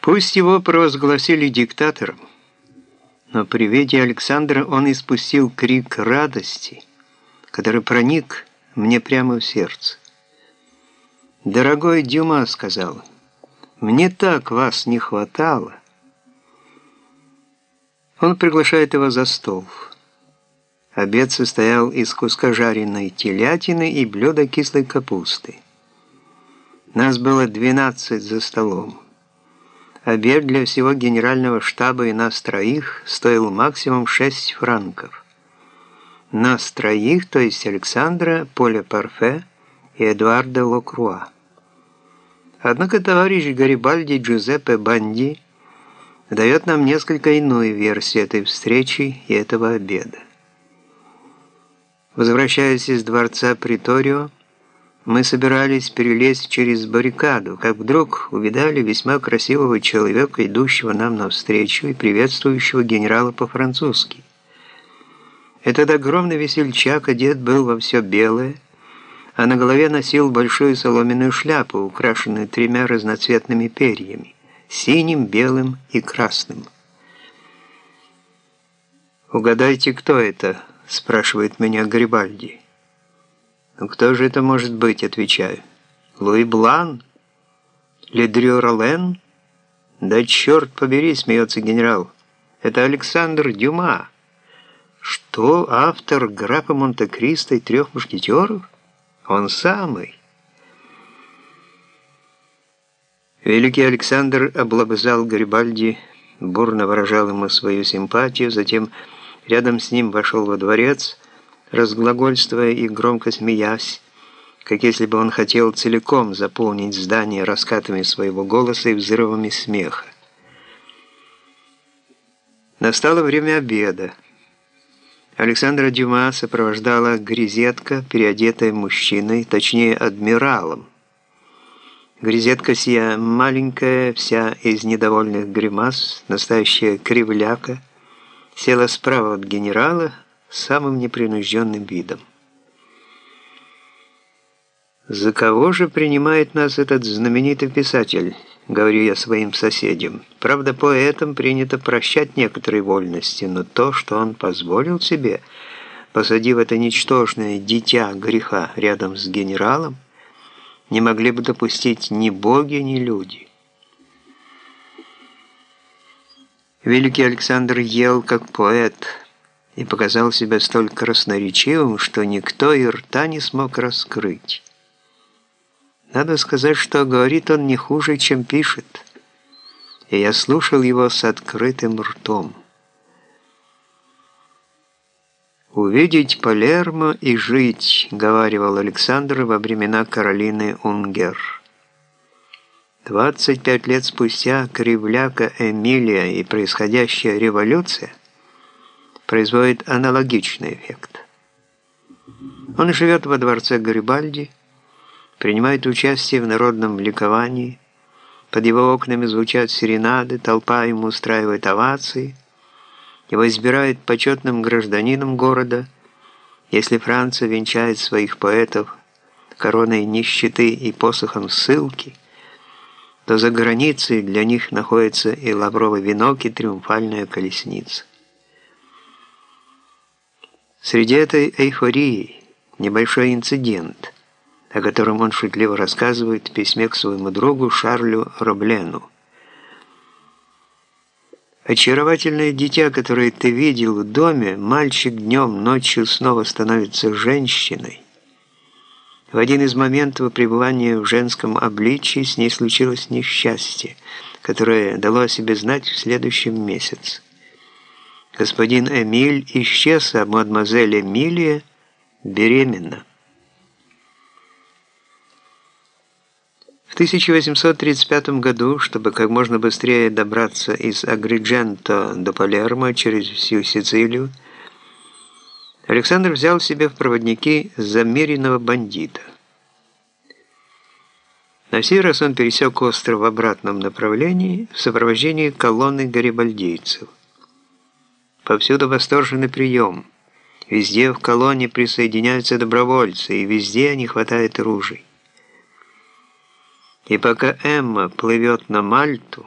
Пусть его провозгласили диктатором, но при виде Александра он испустил крик радости, который проник мне прямо в сердце. «Дорогой Дюма», — сказал, — «мне так вас не хватало». Он приглашает его за стол. Обед состоял из куска жареной телятины и блюда кислой капусты. Нас было 12 за столом. Обед для всего генерального штаба и нас троих стоил максимум 6 франков. Нас троих, то есть Александра, Поля Парфе и Эдуарда Локруа. Однако товарищ Гарибальди Джузеппе Банди дает нам несколько иную версию этой встречи и этого обеда. Возвращаясь из дворца Приторио, мы собирались перелезть через баррикаду, как вдруг увидали весьма красивого человека, идущего нам навстречу и приветствующего генерала по-французски. Этот огромный весельчак одет был во все белое, а на голове носил большую соломенную шляпу, украшенную тремя разноцветными перьями – синим, белым и красным. «Угадайте, кто это?» – спрашивает меня Гарибальди. «Ну кто же это может быть?» – отвечаю. «Луи Блан? Ледрю Ролен?» «Да черт побери!» – смеется генерал. «Это Александр Дюма». «Что, автор графа Монте-Кристо и трех мушкетеров?» «Он самый». Великий Александр облобызал Гарибальди, бурно выражал ему свою симпатию, затем рядом с ним вошел во дворец – разглагольствуя и громко смеясь, как если бы он хотел целиком заполнить здание раскатами своего голоса и взрывами смеха. Настало время обеда. Александра Дюма сопровождала грезетка, переодетая мужчиной, точнее адмиралом. Грезетка сия маленькая, вся из недовольных гримас, настоящая кривляка, села справа от генерала, самым непринужденным видом. «За кого же принимает нас этот знаменитый писатель?» — говорю я своим соседям. «Правда, поэтам принято прощать некоторые вольности, но то, что он позволил себе, посадив это ничтожное дитя греха рядом с генералом, не могли бы допустить ни боги, ни люди». Великий Александр ел как поэт — и показал себя столь красноречивым, что никто и рта не смог раскрыть. Надо сказать, что говорит он не хуже, чем пишет, и я слушал его с открытым ртом. «Увидеть Палермо и жить», — говаривал Александр во времена Каролины Унгер. 25 лет спустя кривляка Эмилия и происходящая революция производит аналогичный эффект. Он живет во дворце Гарибальди, принимает участие в народном ликовании, под его окнами звучат серенады, толпа ему устраивает овации, его избирают почетным гражданином города, если Франция венчает своих поэтов короной нищеты и посохом ссылки, то за границей для них находится и лавровый венок, и триумфальная колесница. Среди этой эйфории небольшой инцидент, о котором он шутливо рассказывает в письме к своему другу Шарлю Роблену. Очаровательное дитя, которое ты видел в доме, мальчик днем, ночью снова становится женщиной. В один из моментов пребывания в женском обличии с ней случилось несчастье, которое дало о себе знать в следующем месяце. Господин Эмиль исчез, а мадемуазель Эмилия беременна. В 1835 году, чтобы как можно быстрее добраться из Агридженто до Палермо через всю Сицилию, Александр взял себе в проводники замеренного бандита. На сей раз он пересек остров в обратном направлении в сопровождении колонны гарибальдейцев. Повсюду восторженный прием. Везде в колонне присоединяются добровольцы, и везде не хватает ружей. И пока Эмма плывет на Мальту,